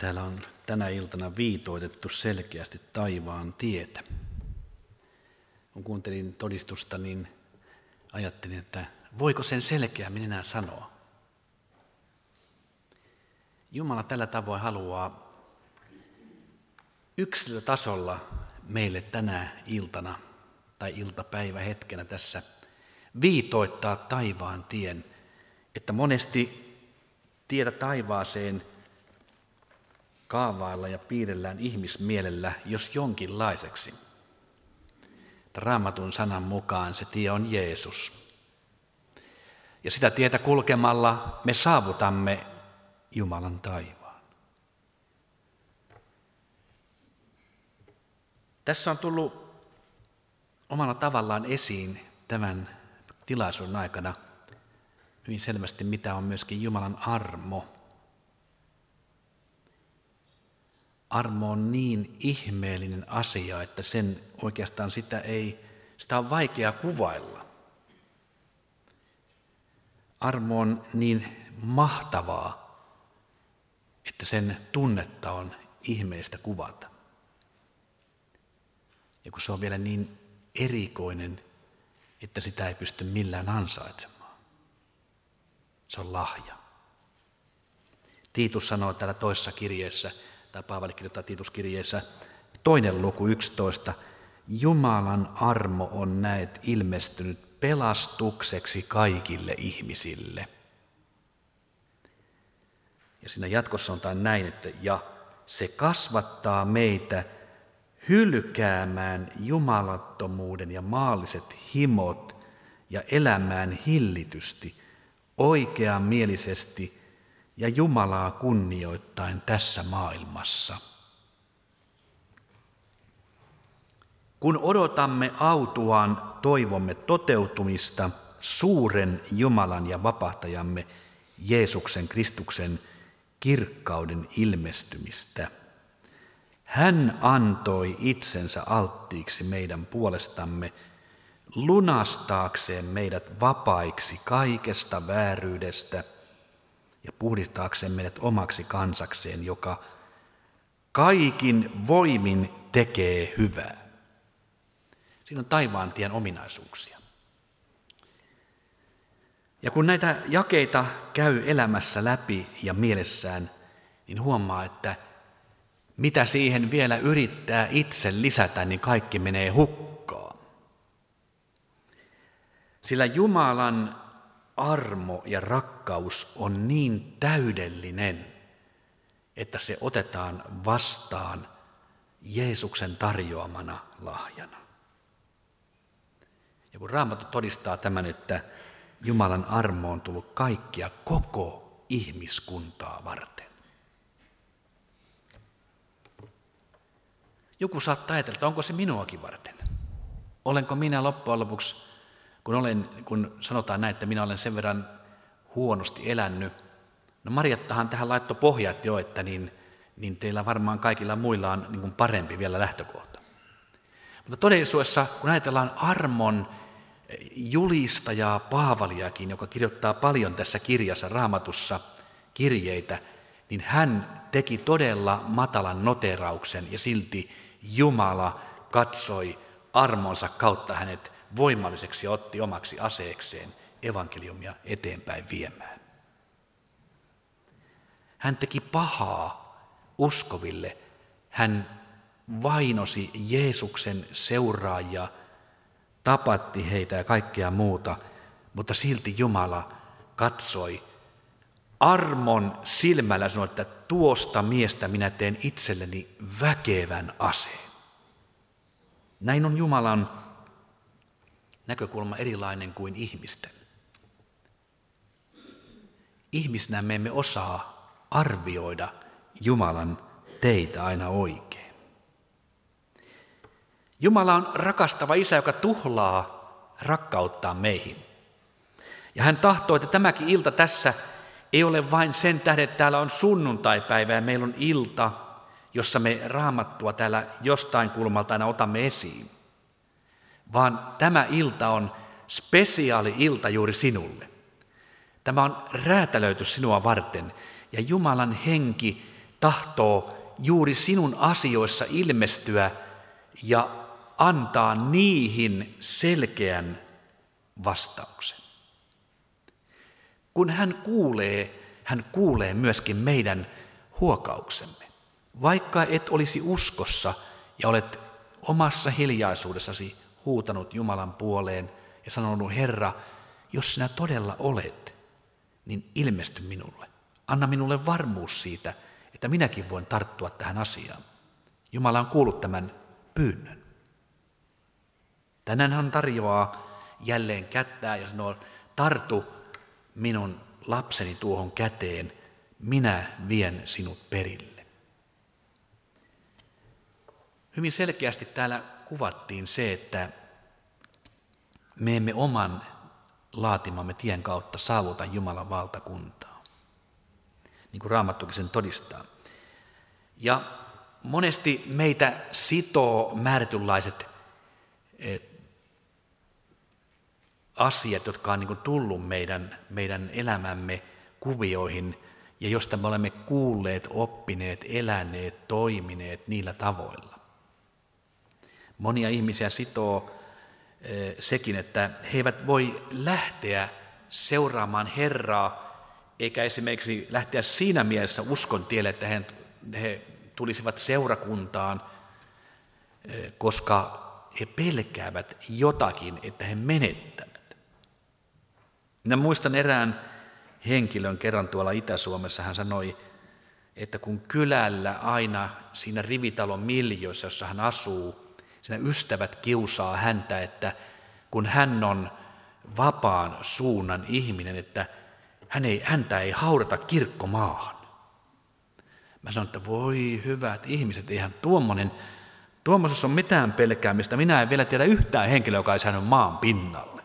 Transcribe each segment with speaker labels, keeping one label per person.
Speaker 1: Täällä on tänä iltana viitoitettu selkeästi taivaan tietä. Kun kuuntelin todistusta, niin ajattelin, että voiko sen selkeämmin enää sanoa. Jumala tällä tavoin haluaa yksilötasolla meille tänä iltana tai iltapäivä hetkenä tässä viitoittaa taivaan tien, että monesti tietä taivaaseen kaavailla ja piirellään ihmismielellä, jos jonkinlaiseksi. Raamatun sanan mukaan se tie on Jeesus. Ja sitä tietä kulkemalla me saavutamme Jumalan taivaan. Tässä on tullut omalla tavallaan esiin tämän tilaisuuden aikana hyvin selvästi, mitä on myöskin Jumalan armo. Armo on niin ihmeellinen asia, että sen oikeastaan sitä ei, sitä on vaikea kuvailla. Armo on niin mahtavaa, että sen tunnetta on ihmeellistä kuvata. Ja kun se on vielä niin erikoinen, että sitä ei pysty millään ansaitsemaan. Se on lahja. Tiitus sanoo täällä toisessa kirjeessä, tai Paavali kirjoittaa Tiituskirjeessä, toinen luku 11, Jumalan armo on näet ilmestynyt pelastukseksi kaikille ihmisille. Ja siinä jatkossa on näin, että ja se kasvattaa meitä hylkäämään jumalattomuuden ja maalliset himot ja elämään hillitysti, oikeamielisesti ja Jumalaa kunnioittain tässä maailmassa. Kun odotamme autuaan toivomme toteutumista, suuren Jumalan ja vapahtajamme Jeesuksen Kristuksen kirkkauden ilmestymistä – hän antoi itsensä alttiiksi meidän puolestamme lunastaakseen meidät vapaiksi kaikesta vääryydestä ja puhdistaakseen meidät omaksi kansakseen, joka kaikin voimin tekee hyvää. Siinä on taivaan tien ominaisuuksia. Ja kun näitä jakeita käy elämässä läpi ja mielessään, niin huomaa, että mitä siihen vielä yrittää itse lisätä, niin kaikki menee hukkaan. Sillä Jumalan armo ja rakkaus on niin täydellinen, että se otetaan vastaan Jeesuksen tarjoamana lahjana. Ja kun Raamattu todistaa tämän, että Jumalan armo on tullut kaikkia koko ihmiskuntaa varten, Joku saattaa ajatella, että onko se minuakin varten. Olenko minä loppujen lopuksi, kun, olen, kun sanotaan näin, että minä olen sen verran huonosti elänyt. No Marjattahan tähän laittoi pohjat jo, että niin, niin teillä varmaan kaikilla muilla on niin kuin parempi vielä lähtökohta. Mutta todellisuudessa, kun ajatellaan armon julistajaa Paavaliakin, joka kirjoittaa paljon tässä kirjassa, raamatussa kirjeitä, niin hän teki todella matalan noterauksen ja silti Jumala katsoi armonsa kautta hänet voimalliseksi ja otti omaksi aseekseen evankeliumia eteenpäin viemään. Hän teki pahaa uskoville. Hän vainosi Jeesuksen seuraajia, tapatti heitä ja kaikkea muuta, mutta silti Jumala katsoi armon silmällä sanoi, että tuosta miestä minä teen itselleni väkevän aseen. Näin on Jumalan näkökulma erilainen kuin ihmisten. Ihmisenä me emme osaa arvioida Jumalan teitä aina oikein. Jumala on rakastava isä, joka tuhlaa rakkauttaa meihin. Ja hän tahtoo, että tämäkin ilta tässä ei ole vain sen tähden, että täällä on sunnuntaipäivä ja meillä on ilta, jossa me raamattua täällä jostain kulmalta aina otamme esiin, vaan tämä ilta on spesiaali ilta juuri sinulle. Tämä on räätälöity sinua varten ja Jumalan henki tahtoo juuri sinun asioissa ilmestyä ja antaa niihin selkeän vastauksen. Kun hän kuulee, hän kuulee myöskin meidän huokauksemme. Vaikka et olisi uskossa ja olet omassa hiljaisuudessasi huutanut Jumalan puoleen ja sanonut, Herra, jos sinä todella olet, niin ilmesty minulle. Anna minulle varmuus siitä, että minäkin voin tarttua tähän asiaan. Jumala on kuullut tämän pyynnön. Tänään hän tarjoaa jälleen kättää ja sanoo, tartu minun lapseni tuohon käteen, minä vien sinut perille. Hyvin selkeästi täällä kuvattiin se, että me emme oman laatimamme tien kautta saavuta Jumalan valtakuntaa, niin kuin Raamattukin sen todistaa. Ja monesti meitä sitoo määrätynlaiset eh, asiat, jotka on niin tullut meidän, meidän elämämme kuvioihin ja josta me olemme kuulleet, oppineet, eläneet, toimineet niillä tavoilla. Monia ihmisiä sitoo eh, sekin, että he eivät voi lähteä seuraamaan Herraa, eikä esimerkiksi lähteä siinä mielessä uskon tielle, että he, tulisivat seurakuntaan, eh, koska he pelkäävät jotakin, että he menettävät. Minä muistan erään henkilön kerran tuolla Itä-Suomessa, hän sanoi, että kun kylällä aina siinä rivitalon miljoissa, jossa hän asuu, siinä ystävät kiusaa häntä, että kun hän on vapaan suunnan ihminen, että hän ei, häntä ei haudata kirkkomaahan. Mä sanoin, että voi hyvät ihmiset, eihän tuommoinen, tuommoisessa on mitään pelkäämistä. Minä en vielä tiedä yhtään henkilöä, joka ei saanut maan pinnalle.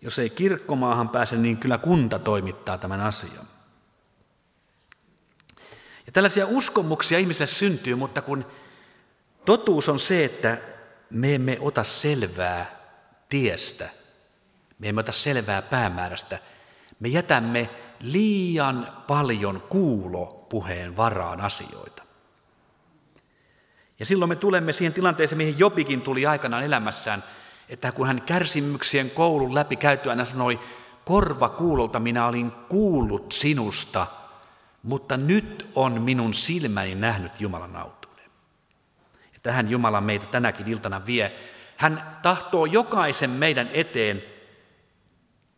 Speaker 1: Jos ei kirkkomaahan pääse, niin kyllä kunta toimittaa tämän asian. Ja tällaisia uskomuksia ihmisille syntyy, mutta kun totuus on se, että me emme ota selvää tiestä, me emme ota selvää päämäärästä, me jätämme liian paljon kuulopuheen varaan asioita. Ja silloin me tulemme siihen tilanteeseen, mihin Jopikin tuli aikanaan elämässään, että kun hän kärsimyksien koulun läpi käytyään sanoi, korva kuulolta minä olin kuullut sinusta, mutta nyt on minun silmäni nähnyt Jumalan autuuden. Ja tähän Jumala meitä tänäkin iltana vie. Hän tahtoo jokaisen meidän eteen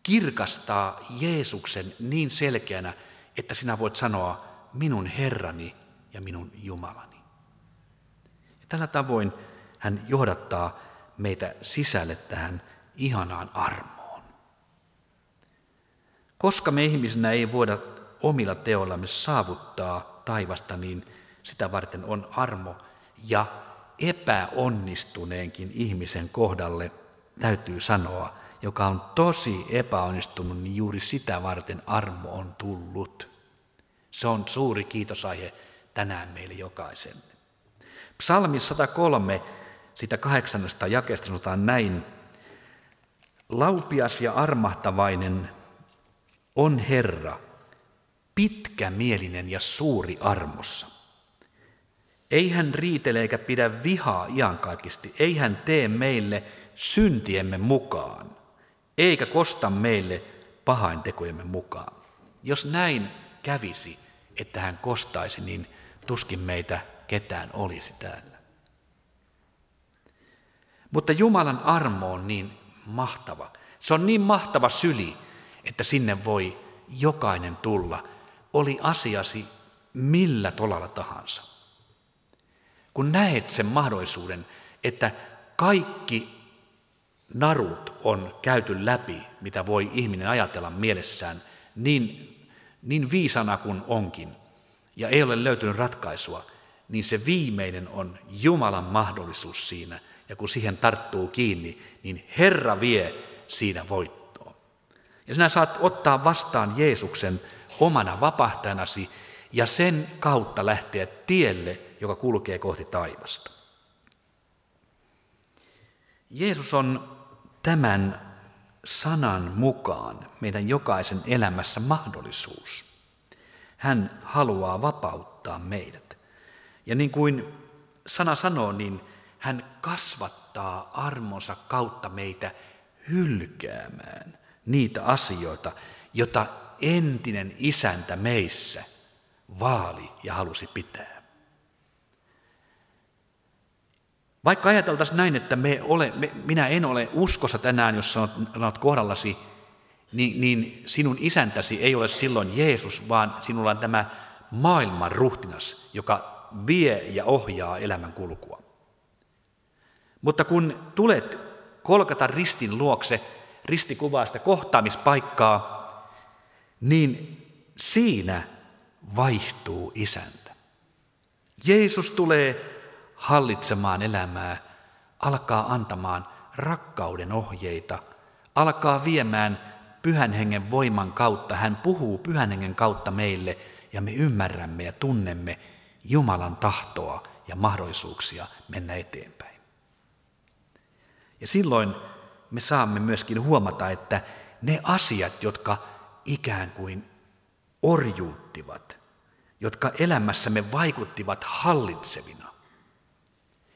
Speaker 1: kirkastaa Jeesuksen niin selkeänä, että sinä voit sanoa minun Herrani ja minun Jumalani. Ja tällä tavoin hän johdattaa meitä sisälle tähän ihanaan armoon. Koska me ihmisenä ei voida omilla teoillamme saavuttaa taivasta, niin sitä varten on armo ja epäonnistuneenkin ihmisen kohdalle täytyy sanoa, joka on tosi epäonnistunut, niin juuri sitä varten armo on tullut. Se on suuri kiitosaihe tänään meille jokaiselle. Psalmi 103, sitä kahdeksannesta jakeesta sanotaan näin. Laupias ja armahtavainen on Herra, pitkämielinen ja suuri armossa. Ei hän riitele eikä pidä vihaa iankaikisti, ei hän tee meille syntiemme mukaan eikä kosta meille pahaintekojemme mukaan. Jos näin kävisi, että hän kostaisi, niin tuskin meitä ketään olisi täällä. Mutta Jumalan armo on niin mahtava. Se on niin mahtava syli, että sinne voi jokainen tulla, oli asiasi millä tolalla tahansa. Kun näet sen mahdollisuuden, että kaikki narut on käyty läpi, mitä voi ihminen ajatella mielessään, niin, niin viisana kuin onkin, ja ei ole löytynyt ratkaisua, niin se viimeinen on Jumalan mahdollisuus siinä, ja kun siihen tarttuu kiinni, niin Herra vie siinä voittoon. Ja sinä saat ottaa vastaan Jeesuksen omana vapahtajanasi ja sen kautta lähteä tielle, joka kulkee kohti taivasta. Jeesus on tämän sanan mukaan meidän jokaisen elämässä mahdollisuus. Hän haluaa vapauttaa meidät. Ja niin kuin sana sanoo, niin hän kasvattaa armonsa kautta meitä hylkäämään niitä asioita, jota entinen isäntä meissä vaali ja halusi pitää. Vaikka ajateltaisiin näin, että me ole, me, minä en ole uskossa tänään, jos sanot, kohdallasi, niin, niin sinun isäntäsi ei ole silloin Jeesus, vaan sinulla on tämä maailman ruhtinas, joka vie ja ohjaa elämän kulkua. Mutta kun tulet kolkata ristin luokse, risti kuvaa sitä kohtaamispaikkaa, niin siinä vaihtuu isäntä. Jeesus tulee hallitsemaan elämää, alkaa antamaan rakkauden ohjeita, alkaa viemään pyhän hengen voiman kautta. Hän puhuu pyhän hengen kautta meille ja me ymmärrämme ja tunnemme Jumalan tahtoa ja mahdollisuuksia mennä eteenpäin. Ja silloin me saamme myöskin huomata, että ne asiat, jotka ikään kuin orjuuttivat, jotka elämässämme vaikuttivat hallitsevina,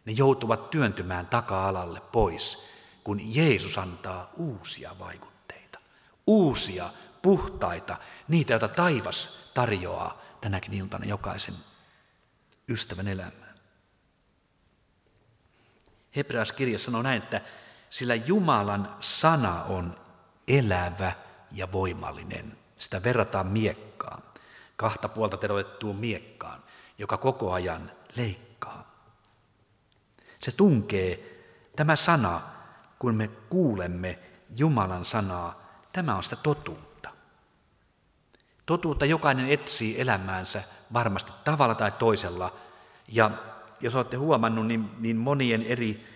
Speaker 1: ne joutuvat työntymään taka-alalle pois, kun Jeesus antaa uusia vaikutteita, uusia, puhtaita, niitä, joita taivas tarjoaa tänäkin iltana jokaisen ystävän elämään. Hebreaskirja sanoo näin, että sillä Jumalan sana on elävä ja voimallinen. Sitä verrataan miekkaan, kahta puolta terotettuun miekkaan, joka koko ajan leikkaa. Se tunkee, tämä sana, kun me kuulemme Jumalan sanaa, tämä on sitä totuutta. Totuutta jokainen etsii elämäänsä varmasti tavalla tai toisella. Ja jos olette huomannut, niin, niin monien eri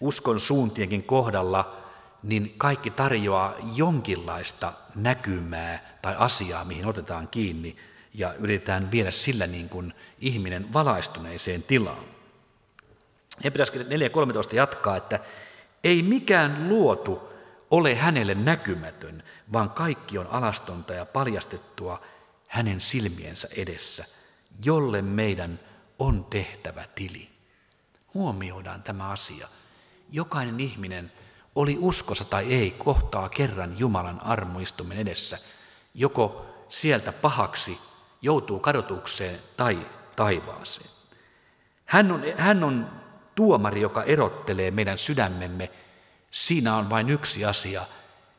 Speaker 1: uskon suuntienkin kohdalla, niin kaikki tarjoaa jonkinlaista näkymää tai asiaa, mihin otetaan kiinni ja yritetään viedä sillä niin kuin ihminen valaistuneeseen tilaan. Hebreaskirja 4.13 jatkaa, että ei mikään luotu ole hänelle näkymätön, vaan kaikki on alastonta ja paljastettua hänen silmiensä edessä, jolle meidän on tehtävä tili. Huomioidaan tämä asia. Jokainen ihminen, oli uskossa tai ei, kohtaa kerran Jumalan armoistumen edessä, joko sieltä pahaksi joutuu kadotukseen tai taivaaseen. Hän on, hän on tuomari, joka erottelee meidän sydämemme. Siinä on vain yksi asia.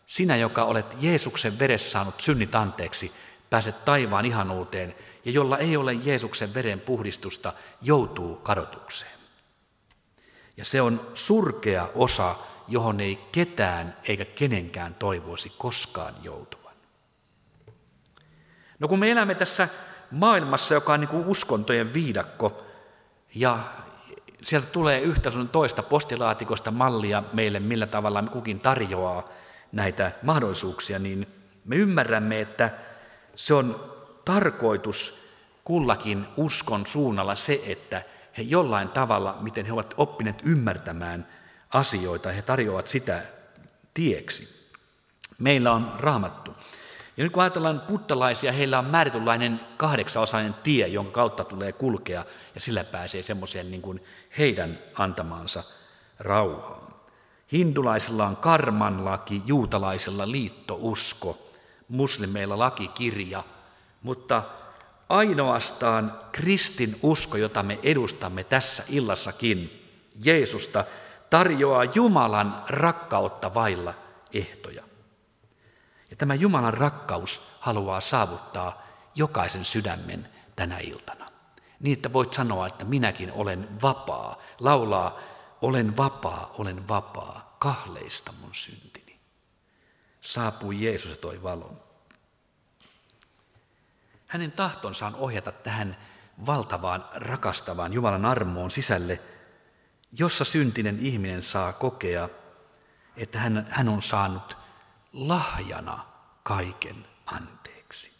Speaker 1: Sinä, joka olet Jeesuksen veressä saanut synnit anteeksi, pääset taivaan ihanuuteen, ja jolla ei ole Jeesuksen veren puhdistusta, joutuu kadotukseen. Ja se on surkea osa, johon ei ketään eikä kenenkään toivoisi koskaan joutuvan. No kun me elämme tässä maailmassa, joka on niin kuin uskontojen viidakko, ja sieltä tulee yhtä sun toista postilaatikosta mallia meille, millä tavalla kukin tarjoaa näitä mahdollisuuksia, niin me ymmärrämme, että se on tarkoitus kullakin uskon suunnalla se, että he jollain tavalla, miten he ovat oppineet ymmärtämään asioita, he tarjoavat sitä tieksi. Meillä on raamattu. Ja nyt kun ajatellaan buddalaisia, heillä on määritynlainen kahdeksaosainen tie, jonka kautta tulee kulkea, ja sillä pääsee semmoiseen niin kuin heidän antamaansa rauhaan. Hindulaisilla on karmanlaki, juutalaisilla liittousko, muslimeilla lakikirja, mutta ainoastaan kristin usko, jota me edustamme tässä illassakin, Jeesusta, tarjoaa Jumalan rakkautta vailla ehtoja. Ja tämä Jumalan rakkaus haluaa saavuttaa jokaisen sydämen tänä iltana. Niin, että voit sanoa, että minäkin olen vapaa. Laulaa, olen vapaa, olen vapaa, kahleista mun syntini. Saapui Jeesus ja toi valon. Hänen tahtonsa on ohjata tähän valtavaan, rakastavaan Jumalan armoon sisälle, jossa syntinen ihminen saa kokea, että hän, hän on saanut lahjana kaiken anteeksi.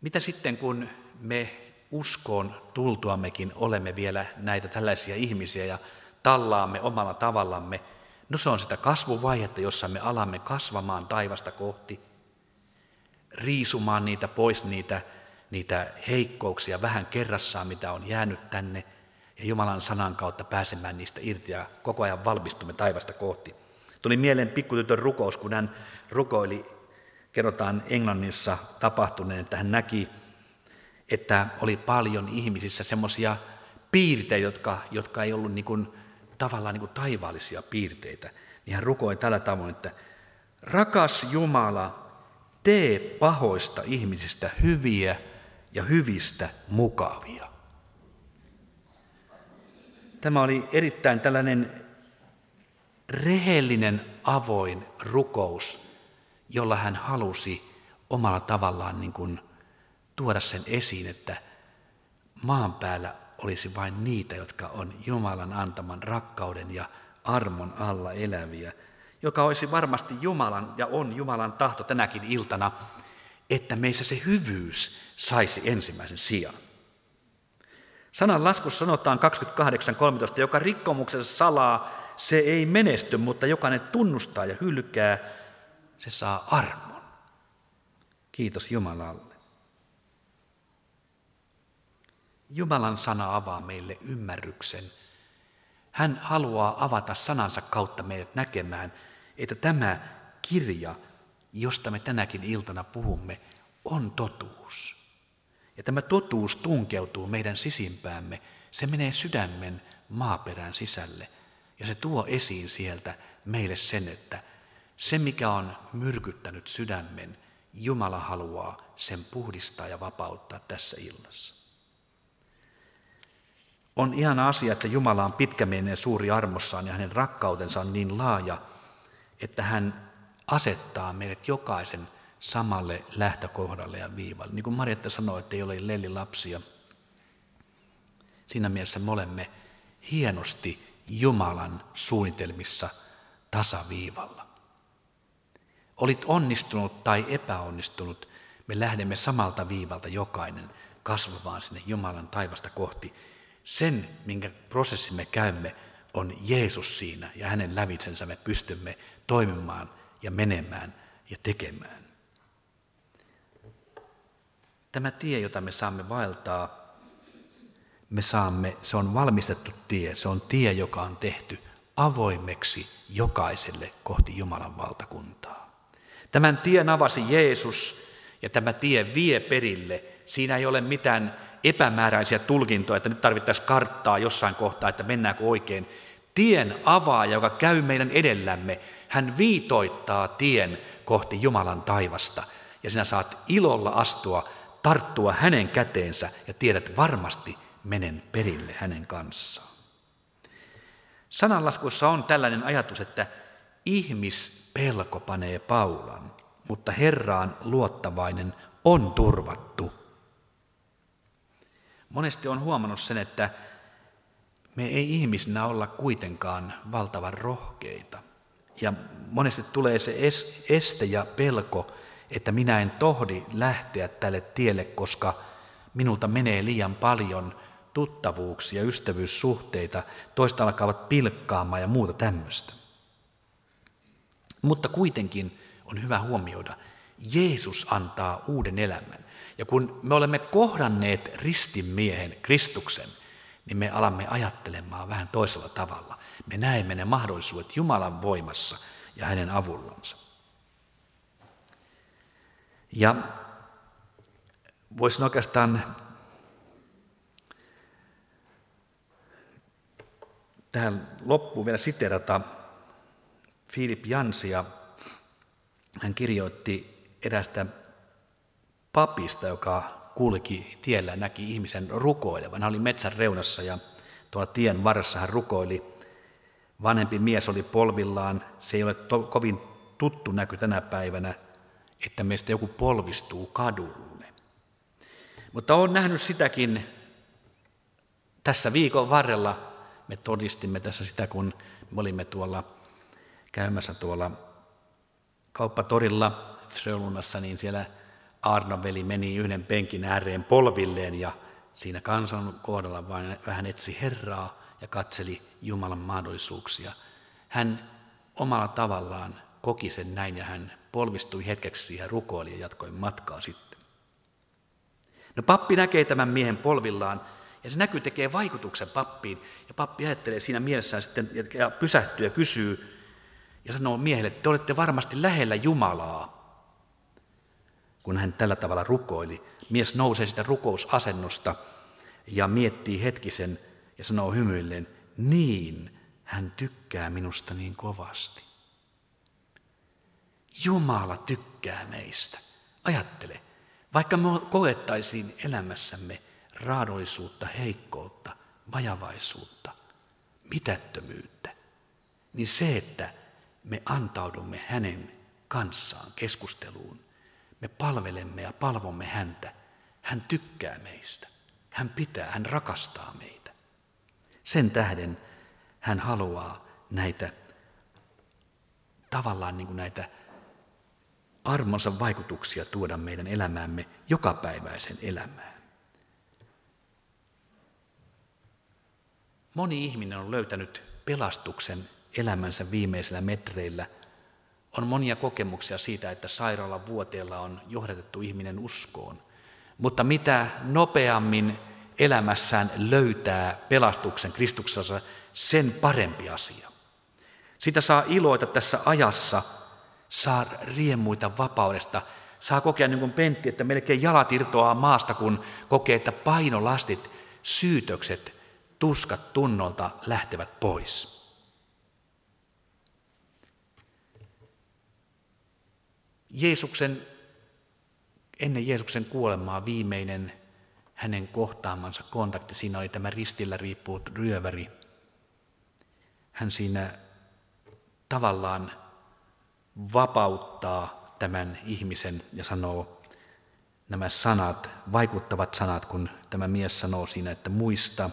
Speaker 1: Mitä sitten, kun me uskoon tultuammekin olemme vielä näitä tällaisia ihmisiä ja tallaamme omalla tavallamme, no se on sitä kasvuvaihetta, jossa me alamme kasvamaan taivasta kohti. riisumaan niitä pois, niitä, niitä heikkouksia vähän kerrassaan, mitä on jäänyt tänne, ja Jumalan sanan kautta pääsemään niistä irti ja koko ajan valmistumme taivasta kohti. Tuli mieleen pikkutytön rukous, kun hän rukoili, kerrotaan Englannissa tapahtuneen, että hän näki, että oli paljon ihmisissä semmoisia piirteitä, jotka, jotka ei ollut niin kuin, tavallaan niin kuin taivaallisia piirteitä. Niin hän rukoi tällä tavoin, että rakas Jumala, tee pahoista ihmisistä hyviä ja hyvistä mukavia. Tämä oli erittäin tällainen rehellinen, avoin rukous, jolla hän halusi omalla tavallaan niin kuin tuoda sen esiin, että maan päällä olisi vain niitä, jotka on Jumalan antaman rakkauden ja armon alla eläviä, joka olisi varmasti Jumalan ja on Jumalan tahto tänäkin iltana, että meissä se hyvyys saisi ensimmäisen sijaan. Sanan laskussa sanotaan 28.13, joka rikkomuksessa salaa, se ei menesty, mutta jokainen tunnustaa ja hylkää, se saa armon. Kiitos Jumalalle. Jumalan sana avaa meille ymmärryksen. Hän haluaa avata sanansa kautta meidät näkemään, että tämä kirja, josta me tänäkin iltana puhumme, on totuus. Ja tämä totuus tunkeutuu meidän sisimpäämme, se menee sydämen maaperän sisälle ja se tuo esiin sieltä meille sen, että se mikä on myrkyttänyt sydämen, Jumala haluaa sen puhdistaa ja vapauttaa tässä illassa. On ihan asia, että Jumala on pitkämielinen suuri armossaan ja hänen rakkautensa on niin laaja, että hän asettaa meidät jokaisen samalle lähtökohdalle ja viivalle. Niin kuin Marjatta sanoi, että ei ole lelli lapsia. Siinä mielessä me olemme hienosti Jumalan suunnitelmissa tasaviivalla. Olit onnistunut tai epäonnistunut, me lähdemme samalta viivalta jokainen kasvamaan sinne Jumalan taivasta kohti. Sen, minkä prosessin me käymme, on Jeesus siinä ja hänen lävitsensä me pystymme toimimaan ja menemään ja tekemään. Tämä tie, jota me saamme vaeltaa, me saamme, se on valmistettu tie, se on tie, joka on tehty avoimeksi jokaiselle kohti Jumalan valtakuntaa. Tämän tien avasi Jeesus ja tämä tie vie perille. Siinä ei ole mitään epämääräisiä tulkintoja, että nyt tarvittaisiin karttaa jossain kohtaa, että mennäänkö oikein. Tien avaaja, joka käy meidän edellämme, hän viitoittaa tien kohti Jumalan taivasta. Ja sinä saat ilolla astua tarttua hänen käteensä ja tiedät varmasti menen perille hänen kanssaan. Sananlaskussa on tällainen ajatus, että ihmispelko panee paulan, mutta Herraan luottavainen on turvattu. Monesti on huomannut sen, että me ei ihmisinä olla kuitenkaan valtavan rohkeita. Ja monesti tulee se este ja pelko, että minä en tohdi lähteä tälle tielle, koska minulta menee liian paljon tuttavuuksia, ystävyyssuhteita, toista alkavat pilkkaamaan ja muuta tämmöistä. Mutta kuitenkin on hyvä huomioida, Jeesus antaa uuden elämän. Ja kun me olemme kohdanneet ristinmiehen, Kristuksen, niin me alamme ajattelemaan vähän toisella tavalla. Me näemme ne mahdollisuudet Jumalan voimassa ja hänen avullansa. Ja voisin oikeastaan tähän loppuun vielä siterata Philip Jansia. Hän kirjoitti erästä papista, joka kulki tiellä, näki ihmisen rukoilevan. Hän oli metsän reunassa ja tuolla tien varressa hän rukoili. Vanhempi mies oli polvillaan. Se ei ole to- kovin tuttu näky tänä päivänä että meistä joku polvistuu kadulle. Mutta olen nähnyt sitäkin tässä viikon varrella. Me todistimme tässä sitä, kun me olimme tuolla käymässä tuolla kauppatorilla Frölunassa, niin siellä Arno veli meni yhden penkin ääreen polvilleen ja siinä kansan kohdalla vain vähän etsi Herraa ja katseli Jumalan mahdollisuuksia. Hän omalla tavallaan koki sen näin ja hän polvistui hetkeksi siihen rukoili ja jatkoi matkaa sitten. No pappi näkee tämän miehen polvillaan ja se näkyy tekee vaikutuksen pappiin. Ja pappi ajattelee siinä mielessään sitten ja pysähtyy ja kysyy ja sanoo miehelle, te olette varmasti lähellä Jumalaa. Kun hän tällä tavalla rukoili, mies nousee sitä rukousasennosta ja miettii hetkisen ja sanoo hymyilleen, niin hän tykkää minusta niin kovasti. Jumala tykkää meistä. Ajattele, vaikka me koettaisiin elämässämme raadollisuutta, heikkoutta, vajavaisuutta, mitättömyyttä, niin se, että me antaudumme hänen kanssaan keskusteluun, me palvelemme ja palvomme häntä, hän tykkää meistä, hän pitää, hän rakastaa meitä. Sen tähden hän haluaa näitä tavallaan niin kuin näitä armonsa vaikutuksia tuoda meidän elämäämme jokapäiväisen elämään. Moni ihminen on löytänyt pelastuksen elämänsä viimeisillä metreillä. On monia kokemuksia siitä, että sairaalan vuoteella on johdatettu ihminen uskoon. Mutta mitä nopeammin elämässään löytää pelastuksen Kristuksessa, sen parempi asia. Sitä saa iloita tässä ajassa, saa riemuita vapaudesta, saa kokea niin kuin Pentti, että melkein jalat irtoaa maasta, kun kokee, että painolastit, syytökset, tuskat tunnolta lähtevät pois. Jeesuksen, ennen Jeesuksen kuolemaa viimeinen hänen kohtaamansa kontakti, siinä oli tämä ristillä riippuut ryöväri. Hän siinä tavallaan vapauttaa tämän ihmisen ja sanoo nämä sanat, vaikuttavat sanat, kun tämä mies sanoo siinä, että muista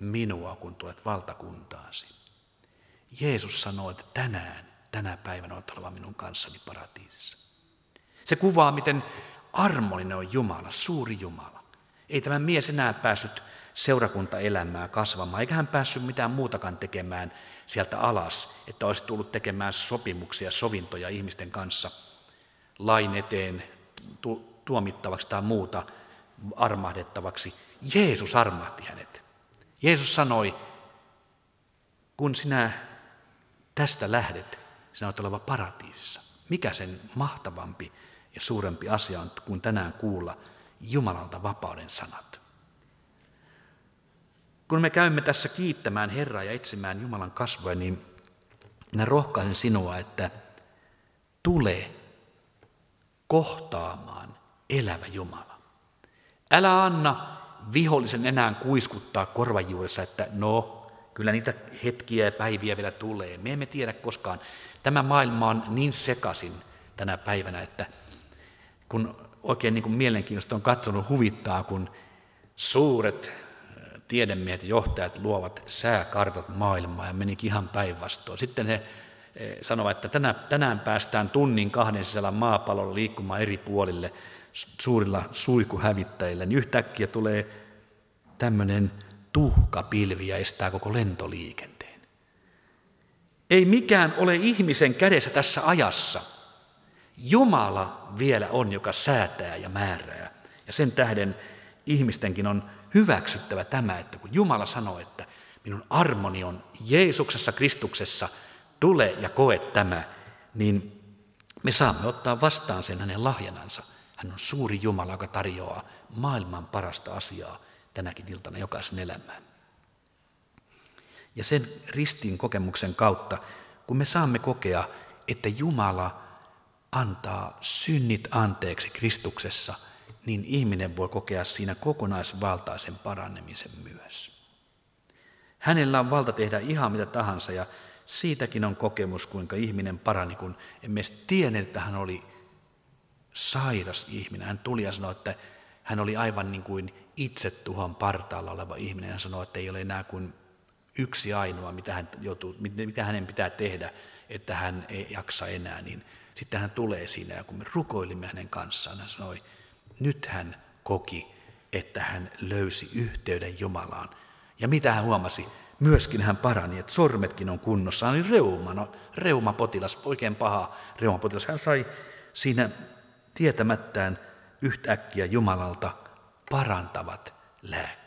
Speaker 1: minua, kun tulet valtakuntaasi. Jeesus sanoo, että tänään, tänä päivänä olet oleva minun kanssani paratiisissa. Se kuvaa, miten armollinen on Jumala, suuri Jumala. Ei tämä mies enää päässyt seurakuntaelämää kasvamaan, eikä hän päässyt mitään muutakaan tekemään sieltä alas, että olisi tullut tekemään sopimuksia, sovintoja ihmisten kanssa lain eteen tu- tuomittavaksi tai muuta armahdettavaksi. Jeesus armahti hänet. Jeesus sanoi, kun sinä tästä lähdet, sinä olet oleva paratiisissa. Mikä sen mahtavampi ja suurempi asia on kuin tänään kuulla Jumalalta vapauden sanat. Kun me käymme tässä kiittämään Herraa ja etsimään Jumalan kasvoja, niin minä rohkaisen sinua, että tule kohtaamaan elävä Jumala. Älä anna vihollisen enää kuiskuttaa korvajuuressa, että no, kyllä niitä hetkiä ja päiviä vielä tulee. Me emme tiedä koskaan. Tämä maailma on niin sekaisin tänä päivänä, että kun oikein niin kuin mielenkiinnosta on katsonut, huvittaa, kun suuret äh, tiedemiehet ja johtajat luovat sääkartat maailmaa ja menikin ihan päinvastoin. Sitten he eh, sanovat, että tänään, tänään päästään tunnin kahden sisällä maapallolla liikkumaan eri puolille suurilla suikuhävittäjillä, niin yhtäkkiä tulee tämmöinen tuhkapilvi ja estää koko lentoliikenteen. Ei mikään ole ihmisen kädessä tässä ajassa – Jumala vielä on, joka säätää ja määrää. Ja sen tähden ihmistenkin on hyväksyttävä tämä, että kun Jumala sanoo, että minun armoni on Jeesuksessa Kristuksessa, tule ja koe tämä, niin me saamme ottaa vastaan sen hänen lahjanansa. Hän on suuri Jumala, joka tarjoaa maailman parasta asiaa tänäkin iltana jokaisen elämään. Ja sen ristin kokemuksen kautta, kun me saamme kokea, että Jumala antaa synnit anteeksi Kristuksessa, niin ihminen voi kokea siinä kokonaisvaltaisen paranemisen myös. Hänellä on valta tehdä ihan mitä tahansa ja siitäkin on kokemus, kuinka ihminen parani, kun emme tiedä, että hän oli sairas ihminen. Hän tuli ja sanoi, että hän oli aivan niin kuin itse tuhon partaalla oleva ihminen. Hän sanoi, että ei ole enää kuin yksi ainoa, mitä, hän joutuu, mitä hänen pitää tehdä, että hän ei jaksa enää. Niin sitten hän tulee siinä ja kun me rukoilimme hänen kanssaan, hän sanoi, nyt hän koki, että hän löysi yhteyden Jumalaan. Ja mitä hän huomasi? myöskin hän parani, että sormetkin on kunnossa. Oli reuma, no, reumapotilas, oikein paha reumapotilas. Hän sai siinä tietämättään yhtäkkiä Jumalalta parantavat lääkkeet.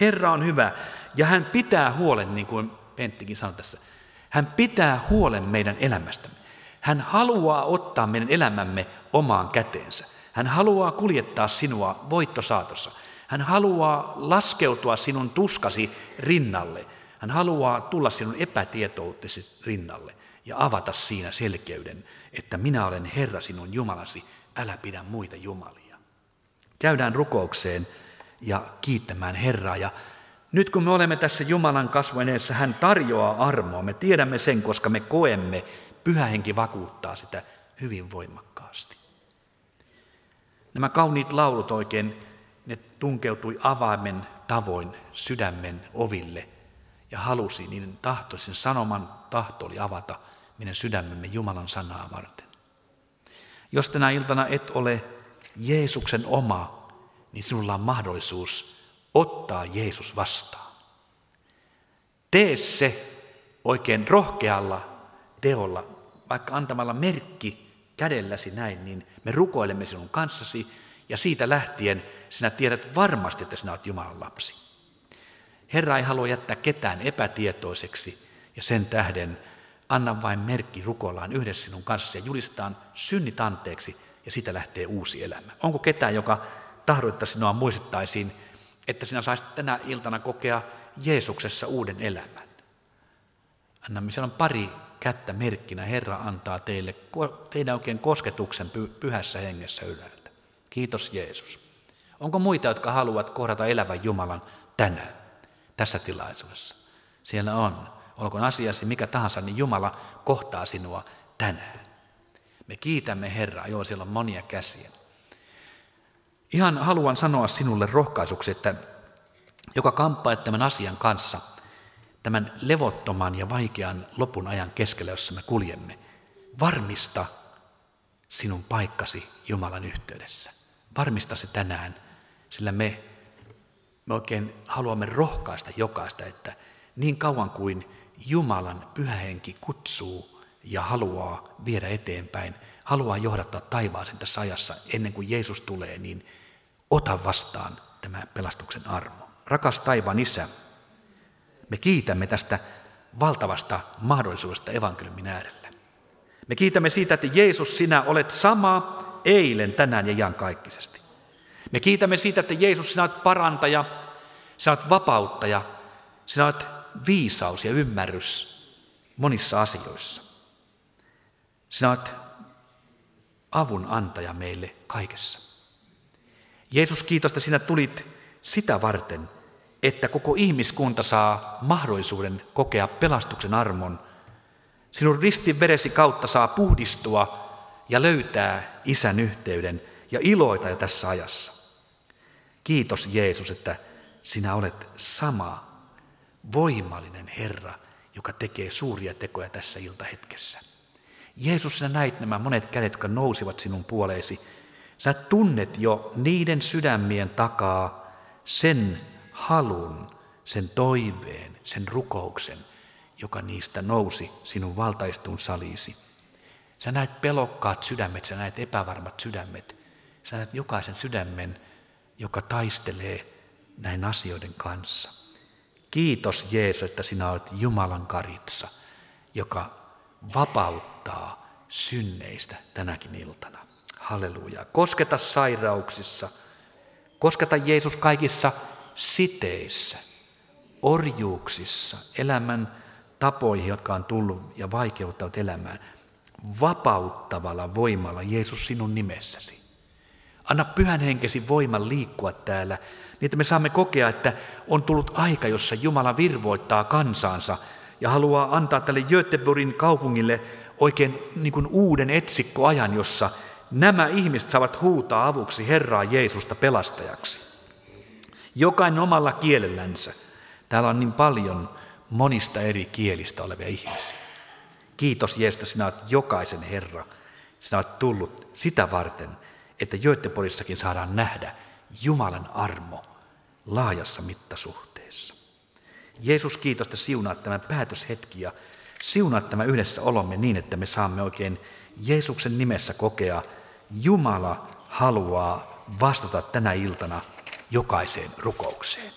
Speaker 1: Herra on hyvä ja hän pitää huolen, niin kuin Penttikin sanoi tässä, hän pitää huolen meidän elämästämme. Hän haluaa ottaa meidän elämämme omaan käteensä. Hän haluaa kuljettaa sinua voittosaatossa. Hän haluaa laskeutua sinun tuskasi rinnalle. Hän haluaa tulla sinun epätietoutesi rinnalle ja avata siinä selkeyden, että minä olen Herra sinun Jumalasi, älä pidä muita jumalia. Käydään rukoukseen ja kiittämään Herraa. Ja nyt kun me olemme tässä Jumalan kasvoeneessa, hän tarjoaa armoa. Me tiedämme sen, koska me koemme, pyhä henki vakuuttaa sitä hyvin voimakkaasti. Nämä kauniit laulut oikein, ne tunkeutui avaimen tavoin sydämen oville ja halusi, niin tahtoisin sanoman tahto oli avata meidän sydämemme Jumalan sanaa varten. Jos tänä iltana et ole Jeesuksen oma, niin sinulla on mahdollisuus ottaa Jeesus vastaan. Tee se oikein rohkealla teolla, vaikka antamalla merkki kädelläsi näin, niin me rukoilemme sinun kanssasi ja siitä lähtien sinä tiedät varmasti, että sinä olet Jumalan lapsi. Herra ei halua jättää ketään epätietoiseksi ja sen tähden anna vain merkki rukoillaan yhdessä sinun kanssa ja julistetaan synnit anteeksi ja siitä lähtee uusi elämä. Onko ketään, joka tahdot, että sinua muistettaisiin, että sinä saisit tänä iltana kokea Jeesuksessa uuden elämän? Anna, siellä on pari kättä merkkinä. Herra antaa teille teidän oikein kosketuksen pyhässä hengessä ylhäältä. Kiitos Jeesus. Onko muita, jotka haluavat kohdata elävän Jumalan tänään, tässä tilaisuudessa? Siellä on. Olkoon asiasi mikä tahansa, niin Jumala kohtaa sinua tänään. Me kiitämme Herraa, joo siellä on monia käsiä. Ihan haluan sanoa sinulle rohkaisuksi, että joka kamppailet tämän asian kanssa, tämän levottoman ja vaikean lopun ajan keskellä, jossa me kuljemme, varmista sinun paikkasi Jumalan yhteydessä. Varmista se tänään, sillä me, me oikein haluamme rohkaista jokaista, että niin kauan kuin Jumalan pyhähenki kutsuu ja haluaa viedä eteenpäin, haluaa johdattaa taivaaseen tässä ajassa ennen kuin Jeesus tulee, niin ota vastaan tämä pelastuksen armo. Rakas taivaan Isä, me kiitämme tästä valtavasta mahdollisuudesta evankeliumin äärellä. Me kiitämme siitä, että Jeesus, sinä olet sama eilen, tänään ja iankaikkisesti. Me kiitämme siitä, että Jeesus, sinä olet parantaja, sinä olet vapauttaja, sinä olet viisaus ja ymmärrys monissa asioissa. Sinä olet avun antaja meille kaikessa. Jeesus, kiitos, että sinä tulit sitä varten, että koko ihmiskunta saa mahdollisuuden kokea pelastuksen armon. Sinun ristin veresi kautta saa puhdistua ja löytää isän yhteyden ja iloita jo tässä ajassa. Kiitos Jeesus, että sinä olet sama voimallinen Herra, joka tekee suuria tekoja tässä iltahetkessä. Jeesus, sinä näit nämä monet kädet, jotka nousivat sinun puoleesi. Sä tunnet jo niiden sydämien takaa sen halun, sen toiveen, sen rukouksen, joka niistä nousi sinun valtaistun saliisi. Sä näet pelokkaat sydämet, sä näet epävarmat sydämet. Sä näet jokaisen sydämen, joka taistelee näin asioiden kanssa. Kiitos Jeesus, että sinä olet Jumalan karitsa, joka vapauttaa synneistä tänäkin iltana. Halleluja. Kosketa sairauksissa. Kosketa Jeesus kaikissa siteissä, orjuuksissa, elämän tapoihin, jotka on tullut ja vaikeuttavat elämään, vapauttavalla voimalla Jeesus sinun nimessäsi. Anna pyhän henkesi voiman liikkua täällä, niin että me saamme kokea, että on tullut aika, jossa Jumala virvoittaa kansansa ja haluaa antaa tälle Göteborgin kaupungille oikein niin kuin uuden etsikkoajan, jossa nämä ihmiset saavat huutaa avuksi Herraa Jeesusta pelastajaksi. Jokainen omalla kielellänsä. Täällä on niin paljon monista eri kielistä olevia ihmisiä. Kiitos Jeesus, sinä olet jokaisen Herra. Sinä olet tullut sitä varten, että Göteborgissakin saadaan nähdä Jumalan armo laajassa mittasuhteessa. Jeesus, kiitos, että siunaat tämän päätöshetki ja siunaat tämä yhdessä olomme niin, että me saamme oikein Jeesuksen nimessä kokea, Jumala haluaa vastata tänä iltana jokaiseen rukoukseen.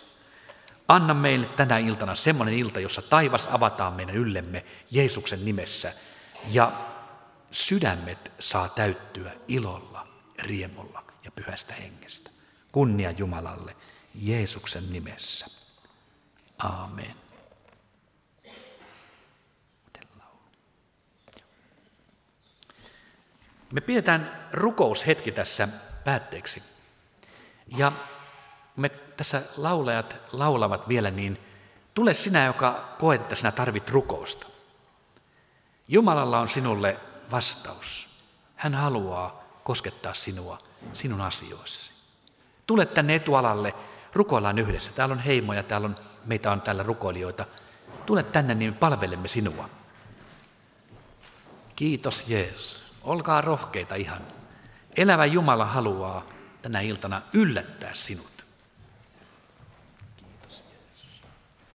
Speaker 1: Anna meille tänä iltana semmoinen ilta, jossa taivas avataan meidän yllemme Jeesuksen nimessä ja sydämet saa täyttyä ilolla, riemulla ja pyhästä hengestä. Kunnia Jumalalle Jeesuksen nimessä. Aamen. Me pidetään rukoushetki tässä päätteeksi. Ja me tässä laulajat laulavat vielä, niin tule sinä, joka koet, että sinä tarvit rukousta. Jumalalla on sinulle vastaus. Hän haluaa koskettaa sinua sinun asioissasi. Tule tänne etualalle, rukoillaan yhdessä. Täällä on heimoja, täällä on, meitä on täällä rukoilijoita. Tule tänne, niin palvelemme sinua. Kiitos Jeesus. Olkaa rohkeita ihan. Elävä Jumala haluaa tänä iltana yllättää sinut.